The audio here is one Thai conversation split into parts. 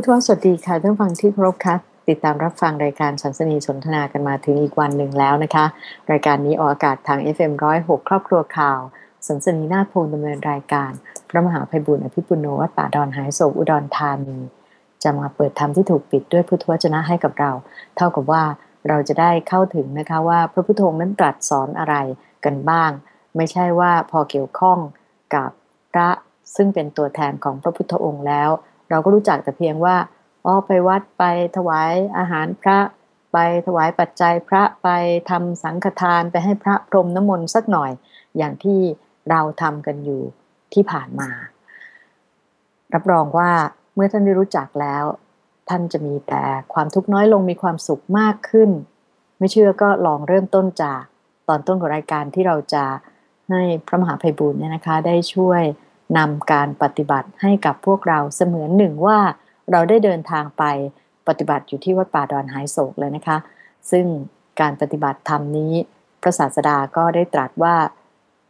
ผู้ทวสวัสดีค่ะท่านฟังที่เคารพค่ะติดตามรับฟังรายการสันสนีสนทนากันมาถึงอีกวันหนึ่งแล้วนะคะ รายการนี้ออกอากาศทาง FM106 ครอบครัวข่าว สันสนีนาฏพงดำเนินรายการ พระมหาภัยบุญอภิปุโนวัดป่าดอนหายโศกอุดรธานี จะมาเปิดธรรมที่ถูกปิดด้วยพุทธวจนะให้กับเรา เท่ากับว่าเราจะได้เข้าถึงนะคะว่าพระพุทโธนั้นตรัสสอนอะไรกันบ้าง ไม่ใช่ว่าพอเกี่ยวข้องกับพระซึ่งเป็นตัวแทนของพระพุทธองค์แล้ว เราก็รู้จักแต่เพียงว่าอ๋อไปวัดไปถวายอาหารพระไปถวายปัจจัยพระไปทำสังฆทานไปให้พระพรมน้ำมนต์สักหน่อย อย่างที่เราทำกันอยู่ที่ผ่านมา รับรองว่าเมื่อท่านได้รู้จักแล้ว ท่านจะมีแต่ความทุกข์น้อยลงมีความสุขมากขึ้น ไม่เชื่อก็ลองเริ่มต้นจากตอนต้นของรายการที่เราจะให้พระมหาภัยบุญเนี่ยนะคะ ได้ช่วย นำการปฏิบัติให้กับพวกเราเสมือนหนึ่งว่าเราได้เดินทางไปปฏิบัติอยู่ที่วัดป่าดอนหายโศกเลยนะคะ ซึ่งการปฏิบัติธรรมนี้ พระศาสดาก็ได้ตรัสว่า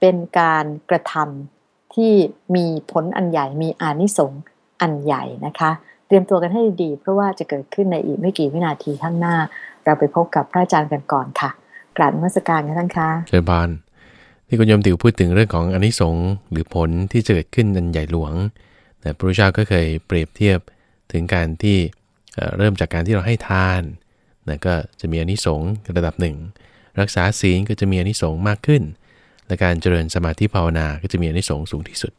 เป็นการกระทำที่มีผลอันใหญ่มีอานิสงส์อันใหญ่นะคะ เตรียมตัวกันให้ดี เพราะว่าจะเกิดขึ้นในอีกไม่กี่วินาทีข้างหน้า เราไปพบกับพระอาจารย์กันก่อนค่ะ กราบนมัสการกันท่านคะเชิญบาน ที่คุณยมติวพูดถึงเรื่องของอนิสงส์หรือผลที่จะเกิดขึ้นอันใหญ่หลวงแต่พระพุทธเจ้าก็เคยเปรียบเทียบถึงการที่เริ่มจากการที่เราให้ทานนะก็จะมีอนิสงส์ระดับหนึ่ง รักษาศีลก็จะมีอนิสงส์มากขึ้น และการเจริญสมาธิภาวนาก็จะมีอนิสงส์สูงที่สุด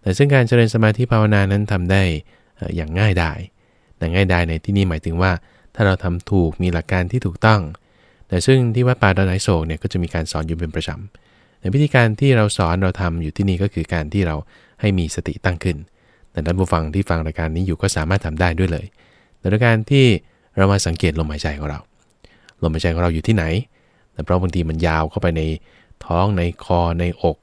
แต่ซึ่งการเจริญสมาธิภาวนานั้นทำได้อย่างง่ายดายแต่ง่ายดายในที่นี้หมายถึงว่า ถ้าเราทำถูกมีหลักการที่ถูกต้อง แต่ซึ่งที่วัดป่าดอนไอโศกเนี่ยก็จะมีการสอนอยู่เป็นประจำ ในวิธีการที่เราสอนเราทำอยู่ที่นี่ก็คือการที่เราให้มีสติตั้งขึ้น แต่ท่านผู้ฟังที่ฟังรายการนี้อยู่ก็สามารถทำได้ด้วยเลยโดยการที่เรามาสังเกตลมหายใจของเรา ลมหายใจของเราอยู่ที่ไหน แต่เพราะบางทีมันยาวเข้าไปในท้องในคอในอก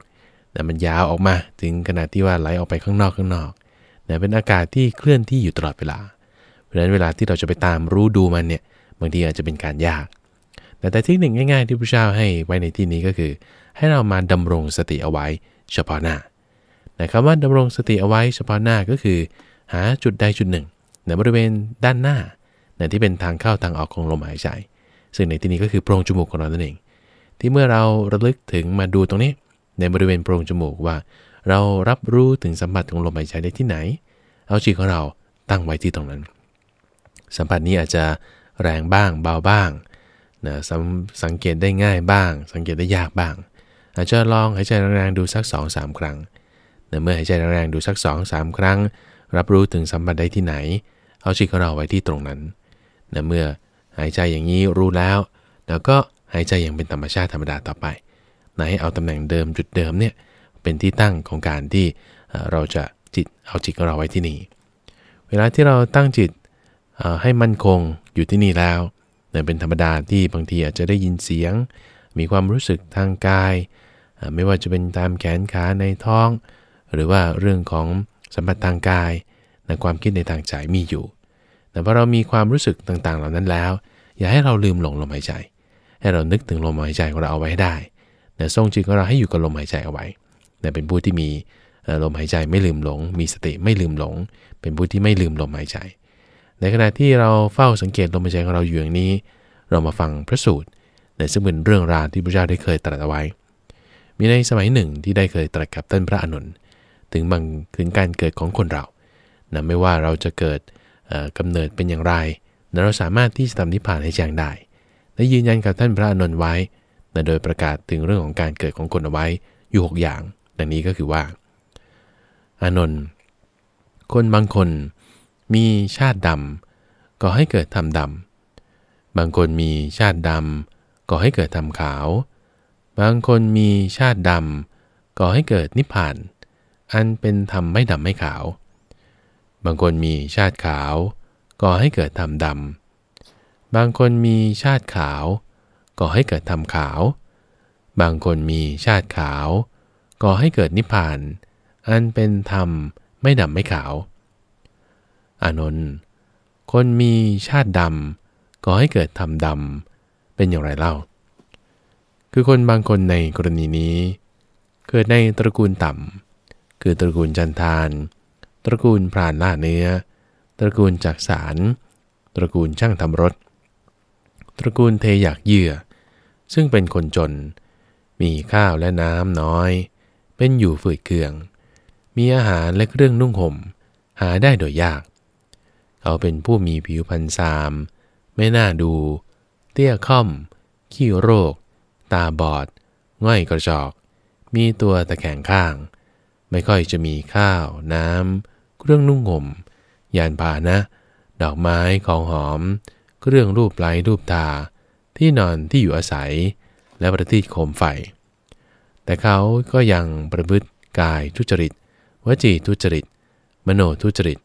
แต่มันยาวออกมาถึงขนาดที่ว่าไหลออกไปข้างนอกข้างนอกแต่เป็นอากาศที่เคลื่อนที่อยู่ตลอดเวลา เพราะฉะนั้นเวลาที่เราจะไปตามรู้ดูมันเนี่ยบางทีอาจจะเป็นการยาก แต่แต่ที่หนึ่งง่าย ๆ ที่พระเจ้าให้ไว้ในที่นี้ก็คือ ให้เรามาดำรงสติเอาไว้เฉพาะหน้าแต่คำว่าดำรงสติเอาไว้เฉพาะหน้าก็คือ หาจุดใดจุดหนึ่งในบริเวณด้านหน้าในที่เป็นทางเข้าทางออกของลมหายใจ ซึ่งในที่นี้ก็คือโพรงจมูกของเรานั่นเอง ที่เมื่อเราระลึกถึงมาดูตรงนี้ ในบริเวณโพรงจมูกว่า เรารับรู้ถึงสัมผัสของลมหายใจได้ที่ไหน เอาจิตของเราตั้งไว้ที่ตรงนั้น สัมผัสนี้อาจจะแรงบ้างเบาบ้างนะสังเกตได้ง่ายบ้าง สังเกตได้ยากบ้าง อาจจะลองหายใจแรงๆดูสัก 2-3 ครั้งเมื่อหายใจแรงๆดูสัก2อสครั้ง รับรู้ถึงสัมผัสได้ที่ไหน เอาจิตของเราไว้ที่ตรงนั้นเมื่อหายใจอย่างนี้รู้แล้ว แล้วก็หายใจอย่างเป็นธรรมชาติธรรมดาต่อไปนให้เอาตำแหน่งเดิมจุดเดิมเนี่ยเป็นที่ตั้งของการที่เราจะจิตเอาจิตของเราไว้ที่นี่ เวลาที่เราตั้งจิตให้มั่นคงอยู่ที่นี่แล้วเนี่ยเป็นธรรมดาที่บางทีอาจจะได้ยินเสียง มีความรู้สึกทางกาย ไม่ว่าจะเป็นตามแขนขาในท้อง หรือว่าเรื่องของสัมผัสทางกายในความคิดในทางใจมีอยู่ แต่พอเรามีความรู้สึกต่างๆ เหล่านั้นแล้ว อย่าให้เราลืมหลงลมหายใจ ให้เรานึกถึงลมหายใจของเราเอาไว้ให้ได้แต่ทรงจิตของเราให้อยู่กับลมหายใจเอาไว้แต่เป็นผู้ที่มีลมหายใจไม่ลืมหลง มีสติไม่ลืมหลง เป็นผู้ที่ไม่ลืมลมหายใจ ในขณะที่เราเฝ้าสังเกตลมหายใจของเราอยู่อย่างนี้ เรามาฟังพระสูตรในซึ่งเป็นเรื่องราวที่พระเจ้าได้เคยตรัสเอาไว้ มีในสมัยหนึ่งที่ได้เคยตรัสกับท่านพระอนุนถึงบางถึงการเกิดของคนเรานะไม่ว่าเราจะเกิดกำเนิดเป็นอย่างไรนะเราสามารถที่จะทำนิพพานให้แจ้งได้และยืนยันกับท่านพระอนุนไว้นะโดยประกาศถึงเรื่องของการเกิดของคนเอาไว้อยู่ 6 อย่าง ดังนี้ก็คือว่า อานนท์คนบางคนมีชาติดำก็ให้เกิดทำดำบางคนมีชาติดำก็ให้เกิดทำขาว บางคนมีชาติดำก็ให้เกิดนิพพาน อันเป็นธรรมไม่ดำไม่ขาว บางคนมีชาติขาวก่อให้เกิดธรรมดำ บางคนมีชาติขาวก่อให้เกิดธรรมขาว บางคนมีชาติขาวก่อให้เกิดนิพพาน อันเป็นธรรมไม่ดำไม่ขาว อานนท์คนมีชาติดำก่อให้เกิดธรรมดำเป็นอย่างไรเล่า คือคนบางคนในกรณีนี้ เกิดในตระกูลต่ำ คือตระกูลจันทานตระกูลพรานล่าเนื้อ ตระกูลจักสาร ตระกูลช่างทำรถ ตระกูลเทอยากเยื่อ ซึ่งเป็นคนจน มีข้าวและน้ำน้อย เป็นอยู่ฝืดเคือง มีอาหารและเครื่องนุ่งห่ม หาได้โดยยาก เขาเป็นผู้มีผิวพรรณซาม ไม่น่าดู เตี้ยค่อม ขี้โรค ตาบอด ง่อยกระจอก มีตัวตะแคงข้าง ไม่ค่อยจะมีข้าว น้ำ เครื่องนุ่งห่ม ยานพาหนะ ดอกไม้ของหอม เครื่องรูปไล้รูปตา ที่นอนที่อยู่อาศัย และประทีปโคมไฟ แต่เขาก็ยังประพฤติกายทุจริต วจีทุจริต มโนทุจริต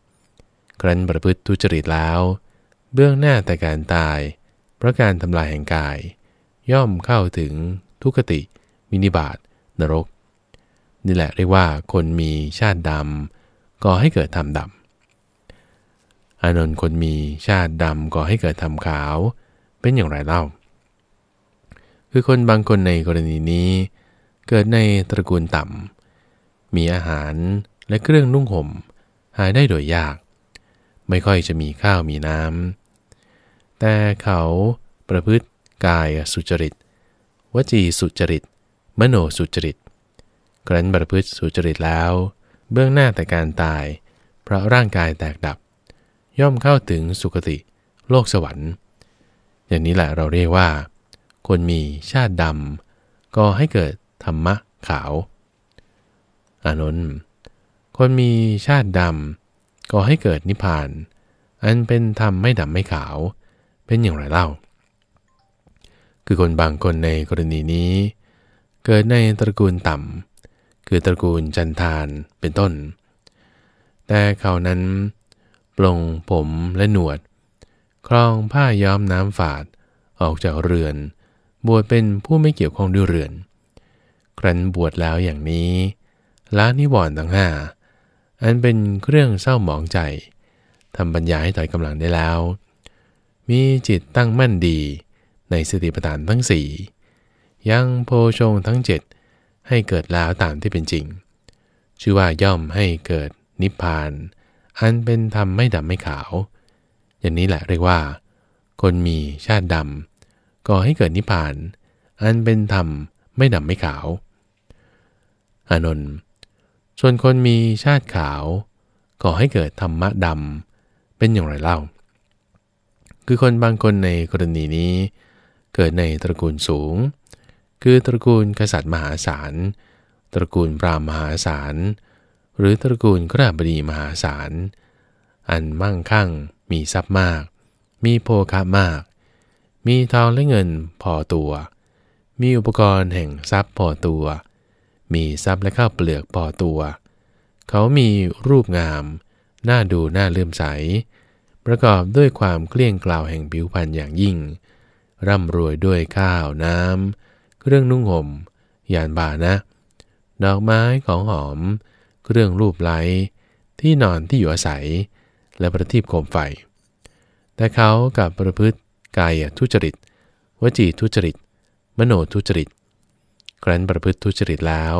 ครั้นประพฤติทุจริตแล้ว เบื้องหน้าแต่การตาย เพราะการทำลายแห่งกาย ย่อมเข้าถึงทุกติมินิบาตนรก นี่แหละเรียกว่าคนมีชาติดำก่อให้เกิดธรรมดำอานนท์คนมีชาติดำก่อให้เกิดธรรมขาวเป็นอย่างไรเล่า คือคนบางคนในกรณีนี้ เกิดในตระกูลต่ำมีอาหารและเครื่องนุ่งห่มหายได้โดยยาก ไม่ค่อยจะมีข้าวมีน้ำแต่เขาประพฤติ กายสุจริต วจีสุจริต มโนสุจริต ครั้นประพฤติสุจริตแล้ว เบื้องหน้าแต่การตาย เพราะร่างกายแตกดับ ย่อมเข้าถึงสุคติ โลกสวรรค์ อย่างนี้แหละเราเรียกว่า คนมีชาติดำก็ให้เกิดธรรมะขาว อานนท์คนมีชาติดำก็ให้เกิดนิพพาน อันเป็นธรรมไม่ดำไม่ขาว เป็นอย่างไรเล่า คือคนบางคนในกรณีนี้ เกิดในตระกูลต่ำ คือตระกูลจันทานเป็นต้น แต่เขานั้นปลงผมและหนวด ครองผ้าย้อมน้ำฝาดออกจากเรือน บวชเป็นผู้ไม่เกี่ยวข้องด้วยเรือน ครั้นบวชแล้วอย่างนี้ละนิวรณ์ทั้งห้าอันเป็นเครื่องเศร้าหมองใจทำปัญญาให้ถอยกำลังได้แล้ว มีจิตตั้งมั่นดี ในสติปัฏฐานทั้งสี่ยังโพชงทั้งเจ็ดให้เกิดแล้วตามที่เป็นจริง ชื่อว่าย่อมให้เกิดนิพพาน อันเป็นธรรมไม่ดำไม่ขาว อย่างนี้แหละเรียกว่า คนมีชาติดำก่อให้เกิดนิพพาน อันเป็นธรรมไม่ดำไม่ขาว อานนท์ส่วนคนมีชาติขาวก่อให้เกิดธรรมะดำเป็นอย่างไรเล่า คือคนบางคนในกรณีนี้ เกิดในตระกูลสูง คือตระกูลกษัตริย์มหาศาล ตระกูลพราหมณ์มหาศาล หรือตระกูลกราบดีมหาศาล อันมั่งคั่ง มีทรัพย์มาก มีโภคะมาก มีทองและเงินพอตัว มีอุปกรณ์แห่งทรัพย์พอตัว มีทรัพย์และข้าวเปลือกพอตัว เขามีรูปงาม น่าดูน่าเลื่อมใส ประกอบด้วยความเกลี้ยงกล่าวแห่งผิวพรรณอย่างยิ่ง ร่ำรวยด้วยข้าวน้ำ เครื่องนุ่งห่ม ยานบานะ ดอกไม้ของหอม เครื่องรูปไล้ที่นอนที่อยู่อาศัย และประทีปโคมไฟ แต่เขากับประพฤติกายทุจริต วจีทุจริต มโนทุจริต ครั้นประพฤติทุจริตแล้ว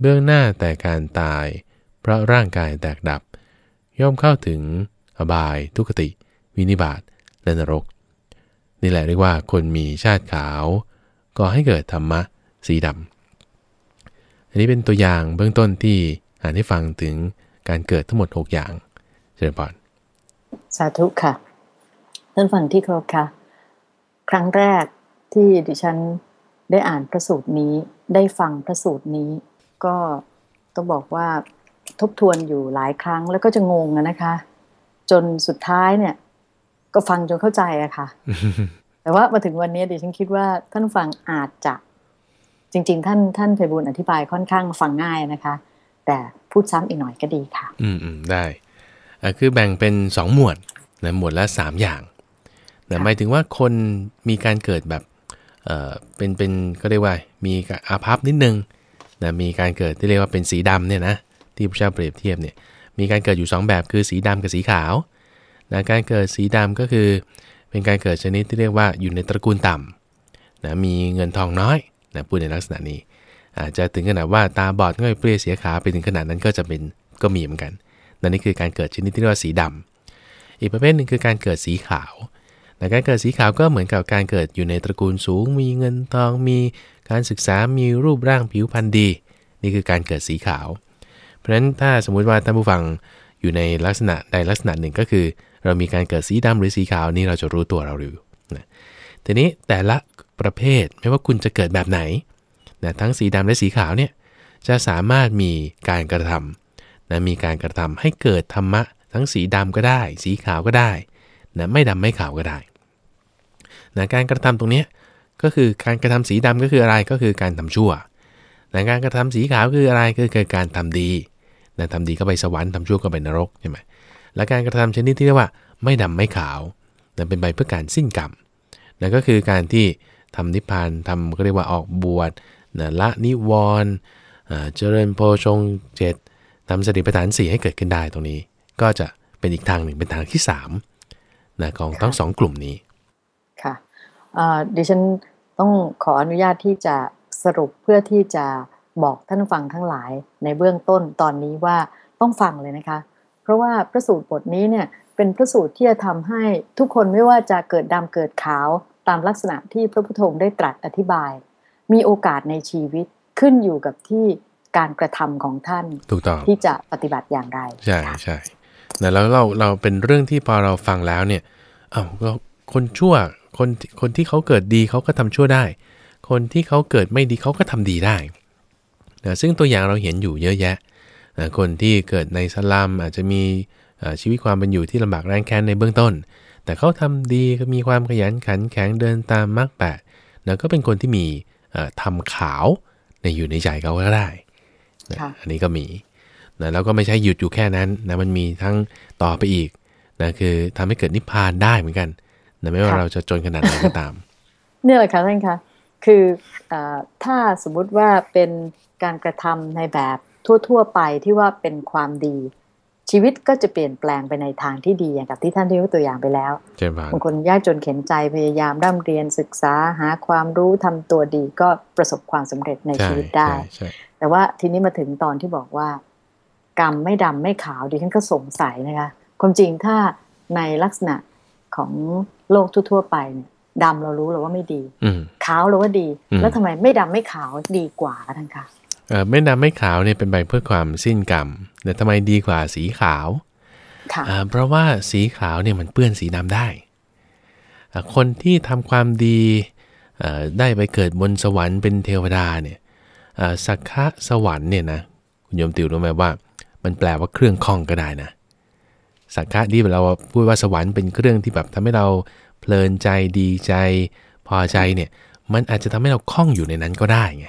เบื้องหน้าแต่การตาย เพราะร่างกายแตกดับ ย่อมเข้าถึงอบายทุกติ วินิบาตและนรก นี่แหละเรียกว่าคนมีชาติขาวก่อให้เกิดธรรมะสีดำอันนี้เป็นตัวอย่างเบื้องต้นที่อ่านให้ฟังถึงการเกิดทั้งหมด 6 อย่างเจริญพรสาธุค่ะท่านฟังที่ครพค่ะ ครั้งแรกที่ดิฉันได้อ่านพระสูตรนี้ได้ฟังพระสูตรนี้ ก็ต้องบอกว่าทบทวนอยู่หลายครั้งแล้วก็จะงงอะนะคะ จนสุดท้ายเนี่ย ก็ฟังจนเข้าใจอะค่ะ แต่ว่ามาถึงวันนี้ดิฉันคิดว่าท่านฟังอาจจะ จริง ๆ ท่านท่านไพบูลย์อธิบายค่อนข้างฟังง่ายนะคะ แต่พูดซ้ำอีกหน่อยก็ดีค่ะ อืมอืมได้อะคือแบ่งเป็น 2 หมวดนะหมวดละ 3 อย่างนะหมายถึงว่าคนมีการเกิดแบบเอ่อเป็นเป็นก็เรียกว่ามีอาภัพนิดนึงนะมีการเกิดที่เรียกว่าเป็นสีดำเนี่ยนะที่พระเจ้าเปรียบเทียบเนี่ยมีการเกิดอยู่ 2 แบบคือสีดำกับสีขาว นะการเกิดสีดำก็คือ เป็นการเกิดชนิดที่เรียกว่าอยู่ในตระกูลต่ำนะมีเงินทองน้อยนะพูดในลักษณะนี้ อาจจะถึงขนาดว่าตาบอดง่อยเปรี้ยเสียขาไปถึงขนาดนั้นก็จะเป็นก็มีเหมือนกันนั่นนี่คือการเกิดชนิดที่เรียกว่าสีดอีกประเภทหนึ่งคือการเกิดสีขาวแต่การเกิดสีขาวก็เหมือนกับการเกิดอยู่ในตระกูลสูง มีเงินทอง มีการศึกษา มีรูปร่างผิวพรรณดี นี่คือการเกิดสีขาว เพราะฉะนั้นถ้าสมมุติว่าท่านผู้ฟังอยู่ในลักษณะใดลักษณะหนึ่งก็คือ เรามีการเกิดสีดำหรือสีขาวนี่เราจะรู้ตัวเราอยู่นะทีนี้แต่ละประเภทไม่ว่าคุณจะเกิดแบบไหนนะทั้งสีดำและสีขาวเนี่ยจะสามารถมีการกระทำนะมีการกระทำให้เกิดธรรมะ ทั้งสีดำก็ได้ สีขาวก็ได้นะไม่ดำไม่ขาวก็ได้นะการกระทำตรงนี้ก็คือการกระทำสีดำก็คืออะไรก็คือการทำชั่วนะการกระทำสีขาวคืออะไรก็คือการทำดีนะทำดีก็ไปสวรรค์ทำชั่วก็ไปนรกใช่ไหม และการกระทำชนิดที่เรียกว่าไม่ดำไม่ขาวนะเป็นไปเพื่อการสิ้นกรรมนะก็คือการที่ทำนิพพานทำก็เรียกว่าออกบวชนะละนิวรณ์เจริญโพชงเจ็ดทำสติปัฏฐานสี่ให้เกิดขึ้นได้ตรงนี้ ก็จะเป็นอีกทางหนึ่งเป็นทางที่3นะของทั้งสองกลุ่มนี้ ค่ะดิฉันต้องขออนุญาตที่จะสรุปเพื่อที่จะบอกท่านฟังทั้งหลายในเบื้องต้นตอนนี้ว่าต้องฟังเลยนะคะเพ ราะว่าพระสูตรบทนี้เนี่ยเป็นพระสูตรที่จะทำให้ทุกคนไม่ว่าจะเกิดดำเกิดขาวตามลักษณะที่พระพุทโธได้ตรัสอธิบาย มีโอกาสในชีวิตขึ้นอยู่กับที่การกระทำของท่านถูกต้องที่จะปฏิบัติอย่างไร ใช่ใช่แล้วเราเราเป็นเรื่องที่พอเราฟังแล้วเนี่ยเอา้าก็คนชั่วคนคนที่เขาเกิดดีเขาก็ทำชั่วได้ คนที่เขาเกิดไม่ดีเขาก็ทำดีได้นะซึ่งตัวอย่างเราเห็นอยู่เยอะแยะนะ คนที่เกิดในสลัมอาจจะมีชีวิตความเป็นอยู่ที่ลำบากแรงแค้นในเบื้องต้น แต่เขาทำดีก็มีความขยันขันแข็งเดินตามมรรคแปดนะก็เป็นคนที่มีทำขาวในอยู่ในใจเขาก็ได้นะอันนี้ก็มีนะแล้วก็ไม่ใช่หยุดอยู่แค่นั้นนะมันมีทั้งต่อไปอีกนะคือทำให้เกิดนิพพานได้เหมือนกันนะไม่ว่าเราจะจนขนาดไหนก็ตาม เนี่ยแหละค่ะท่านคะคืออถ้าสมมุติว่าเป็นการกระทำในแบบ ทั่ว ๆ ไปที่ว่าเป็นความดี ชีวิตก็จะเปลี่ยนแปลงไปในทางที่ดีอย่างกับที่ท่านได้ยกตัวอย่างไปแล้วบางคนยากจนเข็นใจพยายามร่ำเรียนศึกษาหาความรู้ทำตัวดีก็ประสบความสำเร็จในชีวิตได้ แต่ว่าทีนี้มาถึงตอนที่บอกว่า กรรมไม่ดำไม่ขาวดิฉันก็สงสัยนะคะความจริงถ้าในลักษณะของโลกทั่วๆไปเนี่ยดำเรารู้เราว่าไม่ดีขาวเราว่าดี แล้วทำไมไม่ดำไม่ขาวดีกว่าท่านคะ ไม่ดำไม่ขาวเนี่ยเป็นไปเพื่อความสิ้นกรรมแต่ทำไมดีกว่าสีขาวเพราะว่าสีขาวเนี่ยมันเปื้อนสีดำได้ คนที่ทำความดีได้ไปเกิดบนสวรรค์เป็นเทวดาเนี่ยสักขะสวรรค์เนี่ยนะคุณโยมติวรู้ไหมว่า มันแปลว่าเครื่องคล้องก็ได้นะสักขะที่เราพูดว่าสวรรค์เป็นเครื่องที่แบบทำให้เราเพลินใจดีใจพอใจเนี่ยมันอาจจะทำให้เราคล้องอยู่ในนั้นก็ได้ไง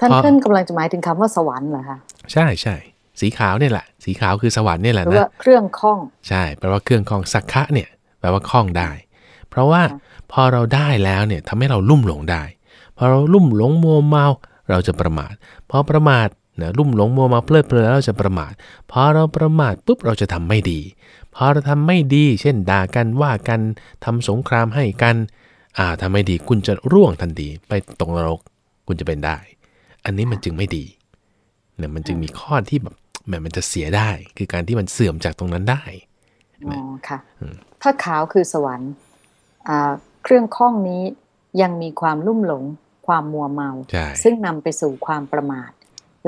ท่านท่านกำลังจะหมายถึงคำว่าสวรรค์เหรอคะใช่ใช่สีขาวเนี่ยแหละ สีขาวคือสวรรค์เนี่ยแหละนะเครื่องคล้องใช่แปลว่าเครื่องคล้องสักขะเนี่ยแปลว่าคล้องได้ เพราะว่าพอเราได้แล้วเนี่ยทำให้เราลุ่มหลงได้พอเราลุ่มหลงมัวเมาเราจะประมาทพอประมาทนะลุ่มหลงมัวเมาเพลิดเพลินแล้วเราจะประมาทพอเราประมาทปุ๊บเราจะทำไม่ดีพอเราทำไม่ดี เช่นด่ากันว่ากันทำสงครามให้กันอ่าทำไม่ดีคุณจะร่วงทันทีไปตกนรกคุณจะเป็นได้ อันนี้มันจึงไม่ดีเนี่ยมันจึงมีข้อที่แบบแม้มันจะเสียได้ คือการที่มันเสื่อมจากตรงนั้นได้อ๋อค่ะถ้าขาวคือสวรรค์เครื่องข้องนี้ยังมีความลุ่มหลง ความมัวเมา ซึ่งนำไปสู่ความประมาท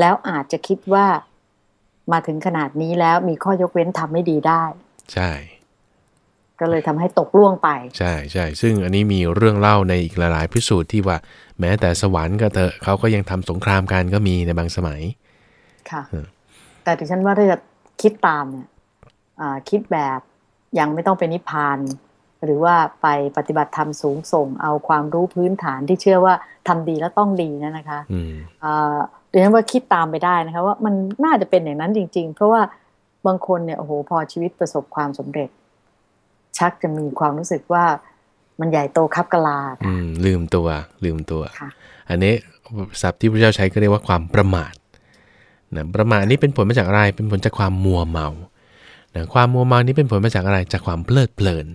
แล้วอาจจะคิดว่ามาถึงขนาดนี้แล้วมีข้อยกเว้นทำไม่ดีได้ ใช่ ก็เลยทำให้ตกล่วงไป ใช่ใช่ซึ่งอันนี้มีเรื่องเล่าในอีกหลายๆพิสูจน์ที่ว่า แม้แต่สวรรค์ก็เถอะเขาก็ยังทำสงครามกันก็มีในบางสมัย ค่ะ แต่ดิฉันว่าถ้าจะคิดตามเนี่ยคิดแบบยังไม่ต้องเป็นนิพพานหรือว่าไปปฏิบัติธรรมสูงส่ง เอาความรู้พื้นฐานที่เชื่อว่าทำดีแล้วต้องดีนะนะคะดิฉันว่าคิดตามไปได้นะคะว่ามันน่าจะเป็นอย่างนั้นจริง ๆ เพราะว่าบางคนเนี่ยโอ้โหพอชีวิตประสบความสำเร็จ ชักจะมีความรู้สึกว่ามันใหญ่โตคับกะลาอืมลืมตัวลืมตัว อันนี้ศัพท์ที่พระเจ้าใช้ก็เรียกว่าความประมาทนะประมาทนี้เป็นผลมาจากอะไร เป็นผลจากความมัวเมานะความมัวเมานี้เป็นผลมาจากอะไร จากความเพลิดเพลิน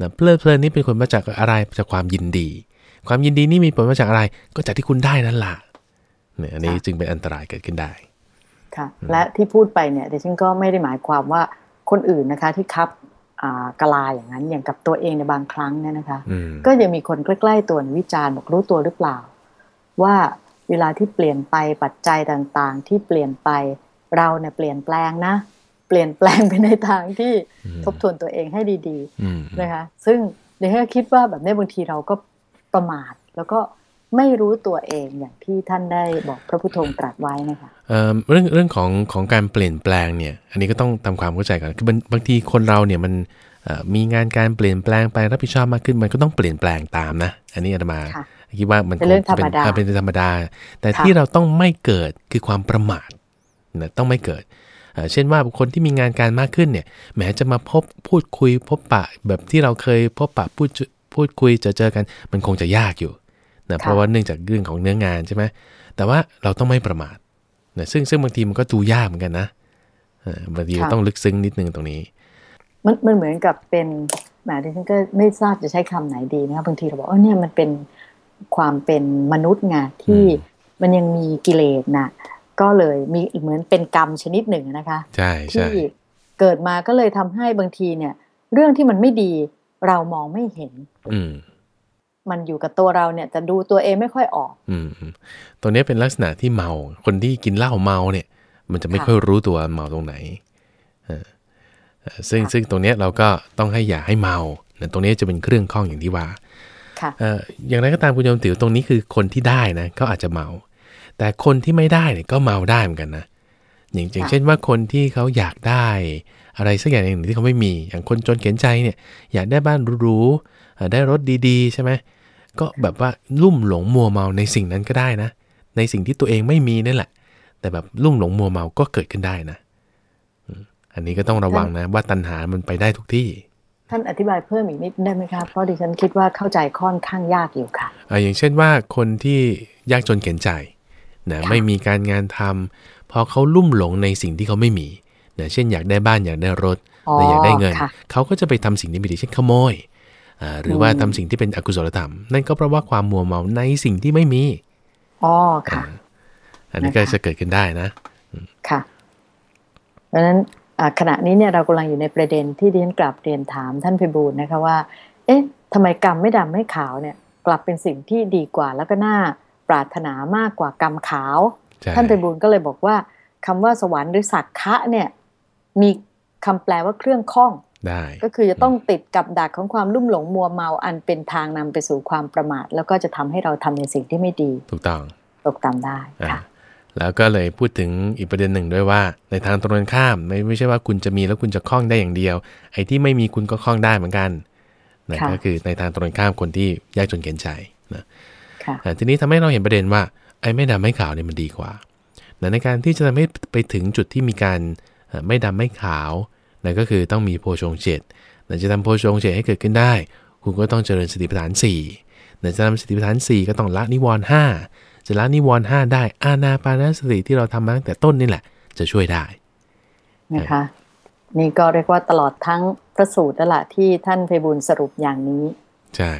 นะเพลิดเพลินนี้เป็นผลมาจากอะไร จากความยินดี ความยินดีนี่มีผลมาจากอะไร ก็จากที่คุณได้นั่นแหละเนี่ยอันนี้จึงเป็นอันตรายเกิดขึ้นได้ ค่ะ และที่พูดไปเนี่ยดิฉันก็ไม่ได้หมายความว่าคนอื่นนะคะที่คับอ่า กลาอย่างนั้นอย่างกับตัวเองในบางครั้งเนี่ยนะคะอืมก็ยังมีคนใกล้ๆตัววิจารณ์บอกรู้ตัวหรือเปล่า ว่าเวลาที่เปลี่ยนไปปัจจัยต่างๆ ที่เปลี่ยนไปเราเนี่ยเปลี่ยนแปลงนะ เปลี่ยนแปลงไปในทางที่อืมทบทวนตัวเองให้ดีอืมๆนะคะซึ่งเดี๋ยวคิดว่าแบบนี้บางทีเราก็ประมาทแล้วก็ ไม่รู้ตัวเองอย่างที่ท่านได้บอกพระพุทโธตรัสไว้นะคะเอ่อเรื่องเรื่องของของการเปลี่ยนแปลงเนี่ย อันนี้ก็ต้องทำความเข้าใจก่อนคือบางบางทีคนเราเนี่ยมันเอ่อมีงานการเปลี่ยนแปลงไปรับผิดชอบมากขึ้นมันก็ต้องเปลี่ยนแปลงตามนะ อันนี้อาตมาค่ะคิดว่ามันเป็นเรื่องคจะธรรมดาอ่เป็นธรรมดา แต่ค่ะที่เราต้องไม่เกิดคือความประมาทนะต้องไม่เกิดเอ่อเช่นว่าบุคคลที่มีงานการมากขึ้นเนี่ยแม้จะมาพบพูดคุยพบปะแบบที่เราเคยพบปะพูดพูดคุยเจอเจอกันมันคงจะยากอยู่ นะเพราะว่าเนื่องจากเรื่องของเนื้องานใช่ไหมแต่ว่าเราต้องไม่ประมาทนะซึ่งซึ่งบางทีมันก็ดูยากเหมือนกันนะเออบางทีต้องลึกซึ้งนิดนึงตรงนี้ มันมันเหมือนกับเป็นแหมดิฉันก็ไม่ทราบจะใช้คำไหนดีนะคะบางทีเราบอกเออเนี่ยมันเป็นความเป็นมนุษย์ไงที่อืมมันยังมีกิเลสนะก็เลยมีเหมือนเป็นกรรมชนิดหนึ่งนะคะใช่ใช่ที่เกิดมาก็เลยทำให้บางทีเนี่ย เรื่องที่มันไม่ดีเรามองไม่เห็น อื มมันอยู่กับตัวเราเนี่ยจะดูตัวเองไม่ค่อยออกอืมอืมตัวนี้เป็นลักษณะที่เมา คนที่กินเหล้าเมาเนี่ย มันจะไม่ค่ะค่อยรู้ตัวเมาตรงไหนเออเอ่อซึ่งค่ะซึ่งตรงเนี้ยเราก็ต้องให้อย่าให้เมานะตรงนี้จะเป็นเครื่องข้องอย่างที่ว่าค่ะเอ่ออย่างไรก็ตามคุณโยมติ๋วตรงนี้คือคนที่ได้นะเขาอาจจะเมา แต่คนที่ไม่ได้เนี่ยก็เมาได้เหมือนกันนะอย่างอย่างค่ะเช่นว่าคนที่เขาอยากได้ อะไรสักอย่างหนึ่งที่เขาไม่มี อย่างคนจนเข็นใจเนี่ย อยากได้บ้านหรูๆเอ่อได้รถดีๆ ใช่ไหม ก็แบบว่าลุ่มหลงมัวเมาในสิ่งนั้นก็ได้นะ ในสิ่งที่ตัวเองไม่มีนั่นแหละ แต่แบบลุ่มหลงมัวเมาก็เกิดขึ้นได้นะอืมอันนี้ก็ต้องระวังนะ ว่าตัณหามันไปได้ทุกที่ ท่านอธิบายเพิ่มอีกนิดได้ไหมคะเพราะดิฉันคิดว่าเข้าใจค่อนข้างยากอยู่ค่ะอ่าอย่างเช่นว่าคนที่ยากจนเข็นใจนะค่ะไม่มีการงานทำพอเขาลุ่มหลงในสิ่งที่เขาไม่มีนะเช่นอยากได้บ้านอยากได้รถอ๋อนะอยากได้เงินค่ะเขาก็จะไปทำสิ่งที่ไม่ดีเช่นขโมยอ่า หรือว่าอืมทำสิ่งที่เป็นอกุศลธรรม นั่นก็เพราะว่าความมัวเมาในสิ่งที่ไม่มีอ๋อค่ะ อันนี้ก็นะคะจะเกิดขึ้นได้นะค่ะ เพราะฉะนั้นอ่าขณะนี้เนี่ยเรากำลังอยู่ในประเด็นที่ดิฉันกลับเรียนถามท่านพิบูลนะคะว่า เอ๊ะทำไมกรรมไม่ดำไม่ขาวเนี่ย กลับเป็นสิ่งที่ดีกว่า แล้วก็น่าปรารถนามากกว่ากรรมขาวใช่ท่านพิบูลก็เลยบอกว่าคำว่าสวรรค์หรือสักคะเนี่ย มีคำแปลว่าเครื่องข้อง ได้ก็คือจะต้องติดกับดักของความลุ่มหลงมัวเมาอันเป็นทางนำไปสู่ความประมาท แล้วก็จะทำให้เราทำในสิ่งที่ไม่ดี ถูกต้องตกตามได้อ่าค่ะแล้วก็เลยพูดถึงอีกประเด็นหนึ่งด้วยว่า ในทางตรงกันข้ามไม่ไม่ใช่ว่าคุณจะมีแล้วคุณจะคล่องได้อย่างเดียว ไอ้ที่ไม่มีคุณก็คล่องได้เหมือนกันนะค่ะก็คือในทางตรงกันข้ามคนที่ยากจนเข็นใจนะค่ะอ่าทีนี้ทำให้เราเห็นประเด็นว่าไอ้ไม่ดำไม่ขาวเนี่ยมันดีกว่านะในการที่จะทำให้ไปถึงจุดที่มีการเอ่อไม่ดำไม่ขาว นะก็คือต้องมีโพชงเจตนะจะทำโพชงเจตให้เกิดขึ้นได้ คุณก็ต้องเจริญสติปัฏฐาน4นะจะทำสติปัฏฐาน 4 ก็ต้องละนิวรณ์5จะละนิวรณ์5ได้ อานาปานสติที่เราทำมาตั้งแต่ต้นนี่แหละ จะช่วยได้นะคะนี่ก็เรียกว่าตลอดทั้งพระสูตรแล้วล่ะที่ท่านไพบูลย์สรุปอย่างนี้ ใช่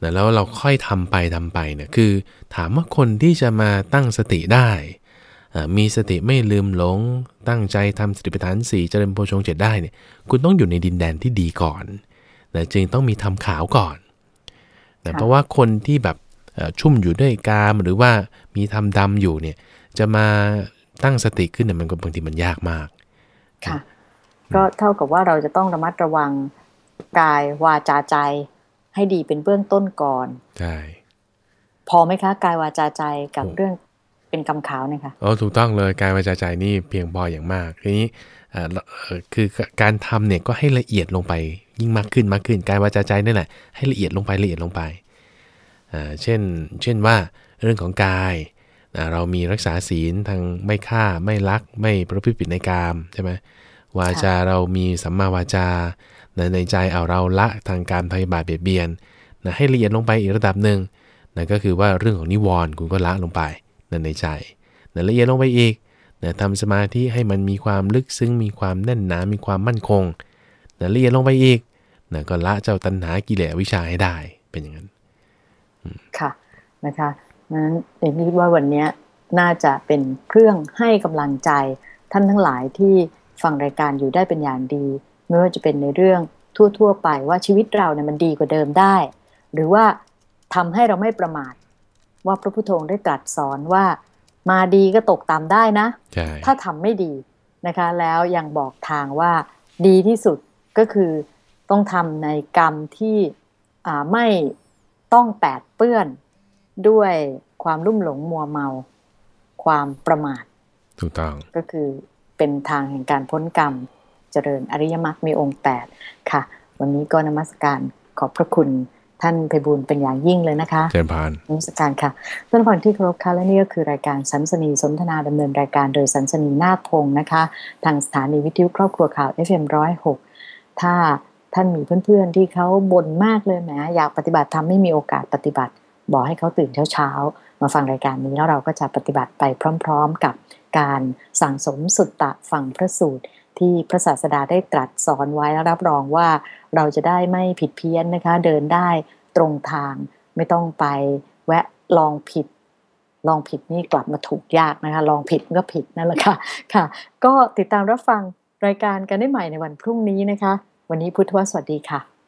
นะแล้วเราค่อยทำไปทำไปเนี่ยคือ ถามว่าคนที่จะมาตั้งสติได้อ่า มีสติไม่ลืมหลง ตั้งใจทำสติปัฏฐานสี่เจริญโพชงเจ็ดได้เนี่ยคุณต้องอยู่ในดินแดนที่ดีก่อนนะจึงต้องมีทำขาวก่อนนะค่ะเพราะว่าคนที่แบบเอ่อชุ่มอยู่ด้วยกามหรือว่ามีทำดำอยู่เนี่ยจะมาตั้งสติขึ้นเนี่ยมันก็บางทีมันยากมากค่ะก็เท่ากับว่าเราจะต้องระมัดระวังกายวาจาใจให้ดีเป็นเบื้องต้นก่อนใช่พอไหมคะกายวาจาใจกับโอ้เรื่อง เป็นกำขาวเนี่ยค่ะโอ้ถูกต้องเลยการวาจาใจนี่เพียงพออย่างมากทีนี้เอ่อเอ่อคือการทำเนี่ยก็ให้ละเอียดลงไปยิ่งมากขึ้นมากขึ้นกายวาจาใจนี่แหละให้ละเอียดลงไปละเอียดลงไปอ่าเช่นเช่นว่าเรื่องของกายอ่าเรามีรักษาศีลทางไม่ฆ่าไม่ลักไม่ประพฤติผิดในกามใช่ไหมวาจาเรามีสัมมาวาจานะในใจเอาเราละทางการพยาบาทเบียดเบียนนะให้ละเอียดลงไปอีกระดับหนึ่งนะก็คือว่าเรื่องของนิวรณ์คุณก็ละลงไป นะในใจนะละเอียดลงไปอีกนะทำสมาธิให้มันมีความลึกซึ้ง มีความแน่นหนา มีความมั่นคงนะละเอียดลงไปอีกนะก็ละเจ้าตัณหากิเลสวิชาให้ได้ เป็นอย่างนั้น ค่ะนะคะนั้นเองคิดว่าวันนี้น่าจะเป็นเครื่องให้กำลังใจท่านทั้งหลายที่ฟังรายการอยู่ได้เป็นอย่างดี ไม่ว่าจะเป็นในเรื่องทั่ว ๆ ไปว่าชีวิตเราเนี่ยมันดีกว่าเดิมได้ หรือว่าทำให้เราไม่ประมาท ว่าพระพุทโธได้ตรัสสอนว่ามาดีก็ตกตามได้นะ ถ้าทำไม่ดีนะคะ แล้วยังบอกทางว่าดีที่สุดก็คือต้องทำในกรรมที่ไม่ต้องแปดเปื้อนด้วยความลุ่มหลงมัวเมา ความประมาทถูกต้องก็คือเป็นทางแห่งการพ้นกรรม เจริญอริยมรรคมีองค์แปดค่ะ วันนี้ก็นมัสการขอบพระคุณ ท่านไพบุญเป็นอย่างยิ่งเลยนะคะเจริญพานนมัสการค่ะท่านฟังที่เคารพค่ะและนี่ก็คือรายการสันสนีสนทนาดำเนินรายการโดยสันสนีนาคพงศ์นะคะ ทางสถานีวิทยุครอบครัวข่าว FM106 ถ้าท่านมีเพื่อนๆที่เขาบ่นมากเลยแหมอยากปฏิบัติทำไม่มีโอกาสปฏิบัติ บอกให้เขาตื่นเช้าๆมาฟังรายการนี้แล้วเราก็จะปฏิบัติไปพร้อม ๆ กับการสั่งสมสุตตะฟังพระสูตร ที่พระศาสดาได้ตรัสสอนไว้แล้วรับรองว่าเราจะได้ไม่ผิดเพี้ยนนะคะ เดินได้ตรงทางไม่ต้องไปแวะลองผิด ลองผิดนี่กลับมาถูกยากนะคะ ลองผิดก็ผิดนั่นแหละค่ะค่ะ ก็ติดตามรับฟังรายการกันได้ใหม่ในวันพรุ่งนี้นะคะ วันนี้พุทธวสวัสดีค่ะ